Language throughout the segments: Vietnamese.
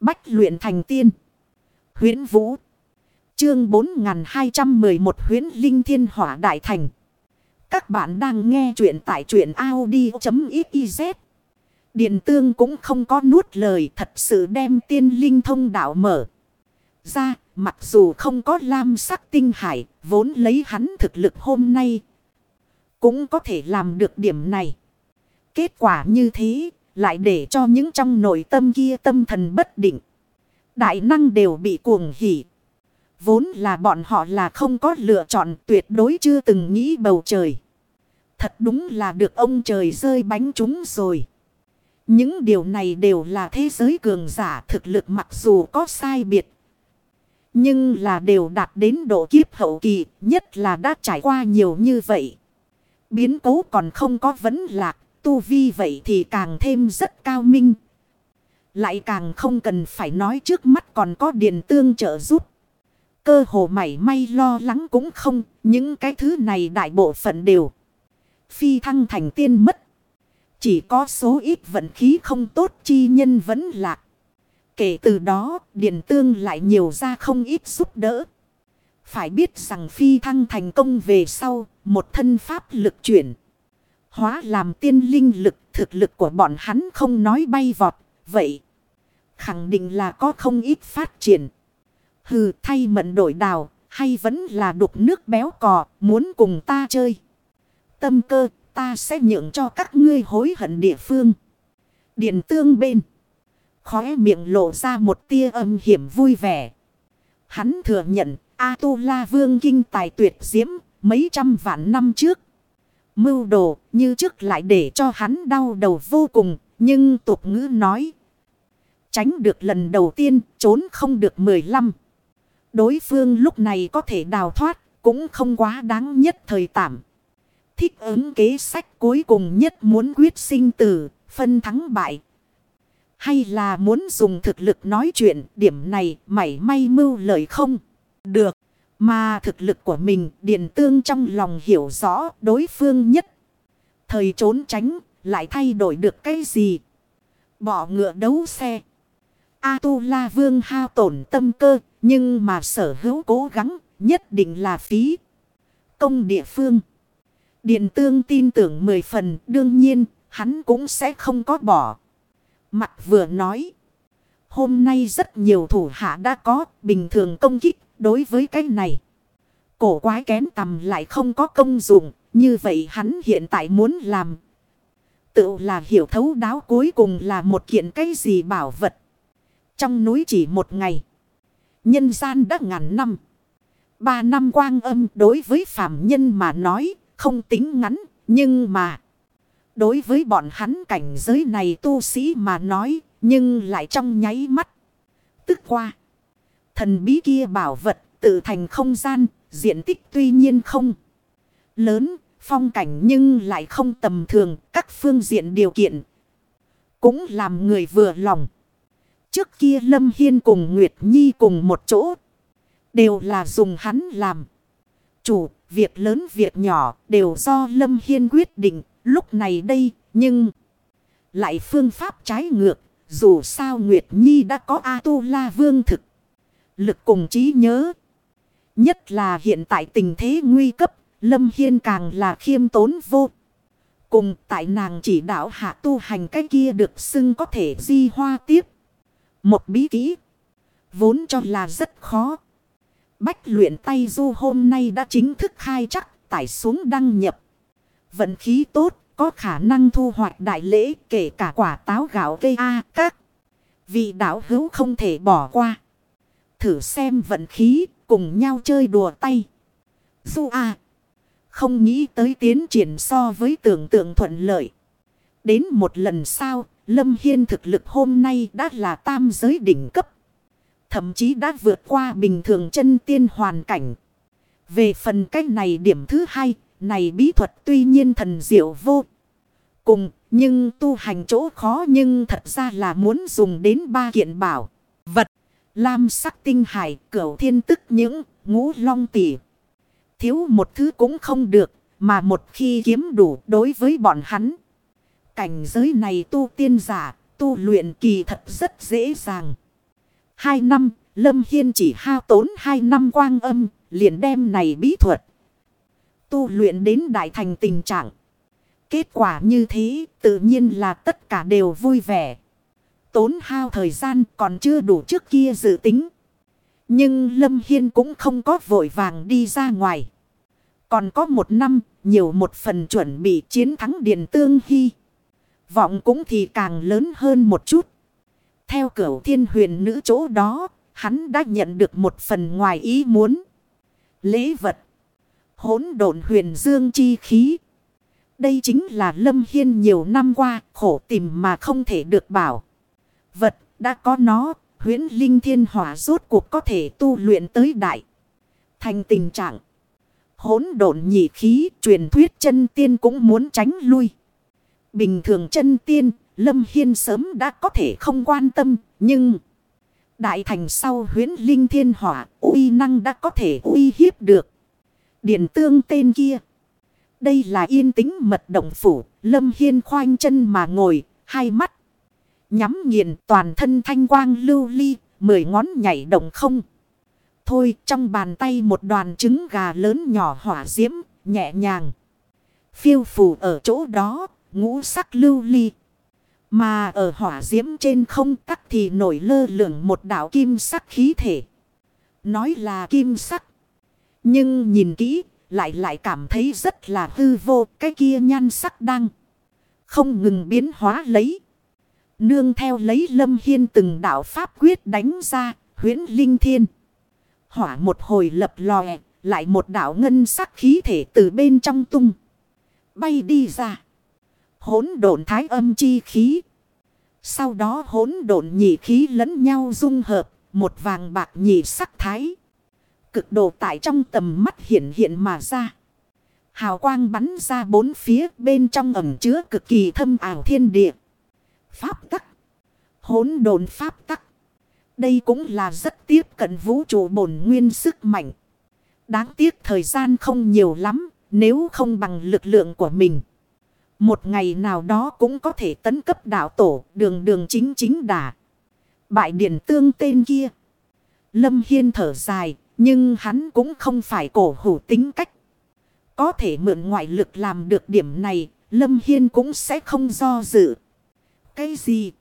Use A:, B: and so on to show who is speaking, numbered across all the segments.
A: Bách luyện thành tiên. huyễn Vũ. Chương 4211 huyễn Linh Thiên Hỏa Đại Thành. Các bạn đang nghe truyện tại truyện Audi.xyz. Điện tương cũng không có nuốt lời thật sự đem tiên linh thông đạo mở. Ra, mặc dù không có lam sắc tinh hải, vốn lấy hắn thực lực hôm nay. Cũng có thể làm được điểm này. Kết quả như thế, lại để cho những trong nội tâm kia tâm thần bất định. Đại năng đều bị cuồng hỉ. Vốn là bọn họ là không có lựa chọn tuyệt đối chưa từng nghĩ bầu trời. Thật đúng là được ông trời rơi bánh chúng rồi. Những điều này đều là thế giới cường giả thực lực mặc dù có sai biệt. Nhưng là đều đạt đến độ kiếp hậu kỳ, nhất là đã trải qua nhiều như vậy. Biến cố còn không có vấn lạc, tu vi vậy thì càng thêm rất cao minh. Lại càng không cần phải nói trước mắt còn có điện tương trợ giúp. Cơ hồ mảy may lo lắng cũng không, những cái thứ này đại bộ phận đều. Phi thăng thành tiên mất. Chỉ có số ít vận khí không tốt chi nhân vẫn lạc. Kể từ đó, điện tương lại nhiều ra không ít giúp đỡ. Phải biết rằng phi thăng thành công về sau, một thân pháp lực chuyển. Hóa làm tiên linh lực, thực lực của bọn hắn không nói bay vọt, vậy. Khẳng định là có không ít phát triển. Hừ thay mận đổi đào, hay vẫn là đục nước béo cò, muốn cùng ta chơi. Tâm cơ, ta sẽ nhượng cho các ngươi hối hận địa phương. Điện tương bên. Khóe miệng lộ ra một tia âm hiểm vui vẻ. Hắn thừa nhận A-tu-la vương kinh tài tuyệt diễm mấy trăm vạn năm trước. Mưu đồ như trước lại để cho hắn đau đầu vô cùng. Nhưng tục ngữ nói. Tránh được lần đầu tiên trốn không được mười lăm. Đối phương lúc này có thể đào thoát cũng không quá đáng nhất thời tạm. Thích ứng kế sách cuối cùng nhất muốn quyết sinh tử, phân thắng bại. Hay là muốn dùng thực lực nói chuyện điểm này mảy may mưu lợi không? Được. Mà thực lực của mình điện tương trong lòng hiểu rõ đối phương nhất. Thời trốn tránh, lại thay đổi được cái gì? Bỏ ngựa đấu xe. A-tu-la vương hao tổn tâm cơ, nhưng mà sở hữu cố gắng, nhất định là phí. Công địa phương. Điện tương tin tưởng mười phần, đương nhiên, hắn cũng sẽ không có bỏ. Mặt vừa nói. Hôm nay rất nhiều thủ hạ đã có, bình thường công kích đối với cái này. Cổ quái kén tầm lại không có công dụng. Như vậy hắn hiện tại muốn làm. Tự là hiểu thấu đáo cuối cùng là một kiện cái gì bảo vật. Trong núi chỉ một ngày. Nhân gian đã ngàn năm. Ba năm quang âm đối với phạm nhân mà nói không tính ngắn. Nhưng mà. Đối với bọn hắn cảnh giới này tu sĩ mà nói. Nhưng lại trong nháy mắt. Tức qua. Thần bí kia bảo vật tự thành không gian. Diện tích tuy nhiên không lớn. Phong cảnh nhưng lại không tầm thường. Các phương diện điều kiện. Cũng làm người vừa lòng. Trước kia Lâm Hiên cùng Nguyệt Nhi cùng một chỗ. Đều là dùng hắn làm. Chủ, việc lớn việc nhỏ đều do Lâm Hiên quyết định. Lúc này đây, nhưng... Lại phương pháp trái ngược. Dù sao Nguyệt Nhi đã có A-tu-la vương thực. Lực cùng trí nhớ. Nhất là hiện tại tình thế nguy cấp. Lâm Hiên càng là khiêm tốn vô. Cùng tại nàng chỉ đạo hạ tu hành cái kia được xưng có thể di hoa tiếp. Một bí kỹ. Vốn cho là rất khó. Bách luyện tay du hôm nay đã chính thức khai chắc, tải xuống đăng nhập. Vận khí tốt, có khả năng thu hoạch đại lễ, kể cả quả táo gạo cây A các. Vị đạo hữu không thể bỏ qua. Thử xem vận khí cùng nhau chơi đùa tay. Du A. Không nghĩ tới tiến triển so với tưởng tượng thuận lợi. Đến một lần sau Lâm Hiên thực lực hôm nay đã là tam giới đỉnh cấp. Thậm chí đã vượt qua bình thường chân tiên hoàn cảnh. Về phần cách này điểm thứ hai, này bí thuật tuy nhiên thần diệu vô cùng, nhưng tu hành chỗ khó nhưng thật ra là muốn dùng đến ba kiện bảo. Lam sắc tinh hải, cửu thiên tức những, ngũ long tỉ. Thiếu một thứ cũng không được, mà một khi kiếm đủ đối với bọn hắn. Cảnh giới này tu tiên giả, tu luyện kỳ thật rất dễ dàng. Hai năm, Lâm Hiên chỉ hao tốn hai năm quang âm, liền đem này bí thuật. Tu luyện đến đại thành tình trạng. Kết quả như thế, tự nhiên là tất cả đều vui vẻ. Tốn hao thời gian còn chưa đủ trước kia dự tính. Nhưng Lâm Hiên cũng không có vội vàng đi ra ngoài. Còn có một năm, nhiều một phần chuẩn bị chiến thắng Điện Tương Hy. Vọng cũng thì càng lớn hơn một chút. Theo cửu thiên huyền nữ chỗ đó, hắn đã nhận được một phần ngoài ý muốn. Lễ vật. hỗn độn huyền dương chi khí. Đây chính là Lâm Hiên nhiều năm qua khổ tìm mà không thể được bảo. Vật đã có nó, huyễn linh thiên hỏa rốt cuộc có thể tu luyện tới đại. Thành tình trạng. Hỗn độn nhị khí, truyền thuyết chân tiên cũng muốn tránh lui. Bình thường chân tiên, Lâm Hiên sớm đã có thể không quan tâm, nhưng... Đại thành sau huyến linh thiên hỏa, uy năng đã có thể uy hiếp được. Điện tương tên kia. Đây là yên tĩnh mật động phủ, Lâm Hiên khoanh chân mà ngồi, hai mắt. Nhắm nghiền toàn thân thanh quang lưu ly, mười ngón nhảy động không. Thôi trong bàn tay một đoàn trứng gà lớn nhỏ hỏa diễm, nhẹ nhàng. Phiêu phù ở chỗ đó, ngũ sắc lưu ly. Mà ở hỏa diễm trên không tắc thì nổi lơ lửng một đảo kim sắc khí thể. Nói là kim sắc. Nhưng nhìn kỹ lại lại cảm thấy rất là hư vô. Cái kia nhan sắc đang không ngừng biến hóa lấy. Nương theo lấy lâm hiên từng đạo pháp quyết đánh ra, huyễn linh thiên. Hỏa một hồi lập lòe, lại một đạo ngân sắc khí thể từ bên trong tung. Bay đi ra. Hốn độn thái âm chi khí. Sau đó hốn độn nhị khí lẫn nhau dung hợp. Một vàng bạc nhị sắc thái. Cực độ tại trong tầm mắt hiện hiện mà ra. Hào quang bắn ra bốn phía, bên trong ẩm chứa cực kỳ thâm ảo thiên địa. Pháp tắc. Hốn đồn pháp tắc. Đây cũng là rất tiếp cận vũ trụ bổn nguyên sức mạnh. Đáng tiếc thời gian không nhiều lắm, nếu không bằng lực lượng của mình. Một ngày nào đó cũng có thể tấn cấp đạo tổ, đường đường chính chính đà. Bại điển tương tên kia. Lâm Hiên thở dài, nhưng hắn cũng không phải cổ hủ tính cách. Có thể mượn ngoại lực làm được điểm này, Lâm Hiên cũng sẽ không do dự. Cái gì?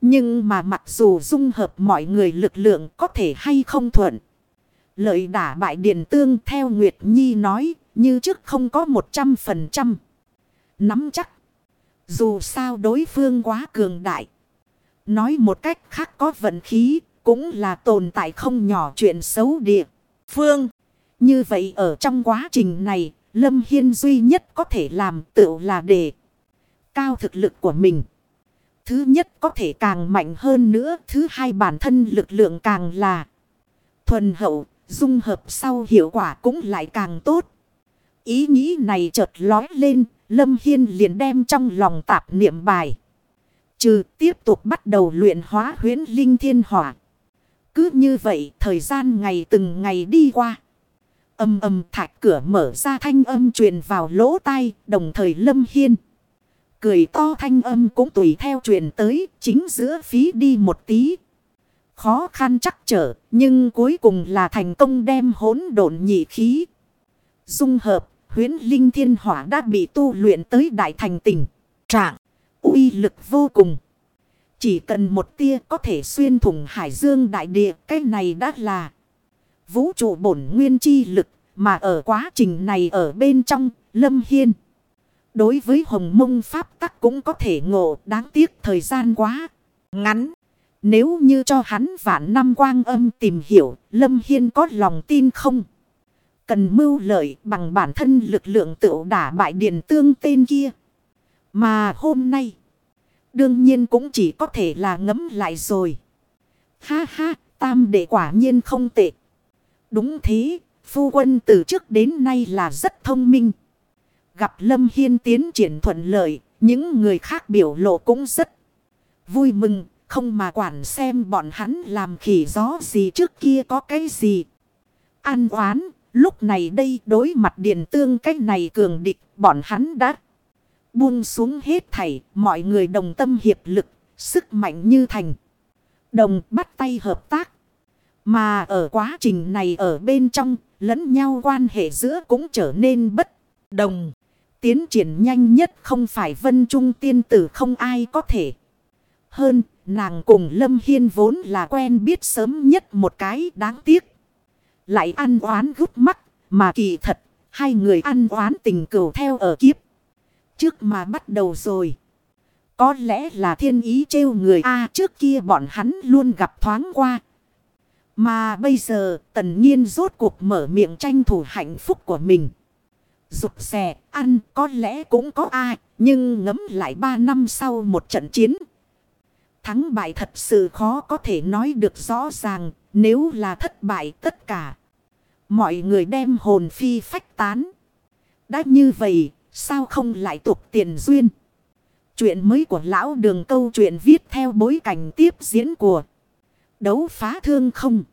A: Nhưng mà mặc dù dung hợp mọi người lực lượng có thể hay không thuận. Lợi đả bại điện tương theo Nguyệt Nhi nói, như trước không có một trăm phần trăm. Nắm chắc. Dù sao đối phương quá cường đại. Nói một cách khác có vận khí, cũng là tồn tại không nhỏ chuyện xấu địa. Phương. Như vậy ở trong quá trình này, Lâm Hiên duy nhất có thể làm tự là để cao thực lực của mình. Thứ nhất có thể càng mạnh hơn nữa. Thứ hai bản thân lực lượng càng là thuần hậu. Dung hợp sau hiệu quả cũng lại càng tốt. Ý nghĩ này chợt lói lên. Lâm Hiên liền đem trong lòng tạp niệm bài. Trừ tiếp tục bắt đầu luyện hóa huyến linh thiên hỏa. Cứ như vậy, thời gian ngày từng ngày đi qua. Âm âm thạch cửa mở ra thanh âm truyền vào lỗ tai, đồng thời Lâm Hiên. Cười to thanh âm cũng tùy theo truyền tới, chính giữa phí đi một tí. Khó khăn chắc trở, nhưng cuối cùng là thành công đem hỗn độn nhị khí. Dung hợp huyến linh thiên hỏa đã bị tu luyện tới đại thành tình. Trạng, uy lực vô cùng. Chỉ cần một tia có thể xuyên thủng hải dương đại địa. Cái này đã là vũ trụ bổn nguyên chi lực. Mà ở quá trình này ở bên trong, lâm hiên. Đối với hồng mông pháp tắc cũng có thể ngộ đáng tiếc thời gian quá ngắn. Nếu như cho hắn vạn năm quang âm tìm hiểu lâm hiên có lòng tin không? Cần mưu lợi bằng bản thân lực lượng tự đả bại điện tương tên kia. Mà hôm nay. Đương nhiên cũng chỉ có thể là ngấm lại rồi. Ha ha, tam đệ quả nhiên không tệ. Đúng thế, phu quân từ trước đến nay là rất thông minh. Gặp Lâm Hiên tiến triển thuận lợi, những người khác biểu lộ cũng rất vui mừng, không mà quản xem bọn hắn làm khỉ gió gì trước kia có cái gì. An oán, lúc này đây đối mặt điện tương cái này cường địch, bọn hắn đã buông xuống hết thảy, mọi người đồng tâm hiệp lực, sức mạnh như thành. đồng bắt tay hợp tác. Mà ở quá trình này ở bên trong, lẫn nhau quan hệ giữa cũng trở nên bất đồng. Tiến triển nhanh nhất không phải vân trung tiên tử không ai có thể. Hơn, nàng cùng Lâm Hiên vốn là quen biết sớm nhất một cái đáng tiếc. Lại ăn oán gút mắt, mà kỳ thật, hai người ăn oán tình cửu theo ở kiếp. Trước mà bắt đầu rồi. Có lẽ là thiên ý trêu người A trước kia bọn hắn luôn gặp thoáng qua. Mà bây giờ tần nhiên rốt cuộc mở miệng tranh thủ hạnh phúc của mình. Rụt xè ăn có lẽ cũng có ai, nhưng ngấm lại ba năm sau một trận chiến. Thắng bại thật sự khó có thể nói được rõ ràng, nếu là thất bại tất cả. Mọi người đem hồn phi phách tán. Đã như vậy, sao không lại tục tiền duyên. Chuyện mới của lão đường câu chuyện viết theo bối cảnh tiếp diễn của đấu phá thương không.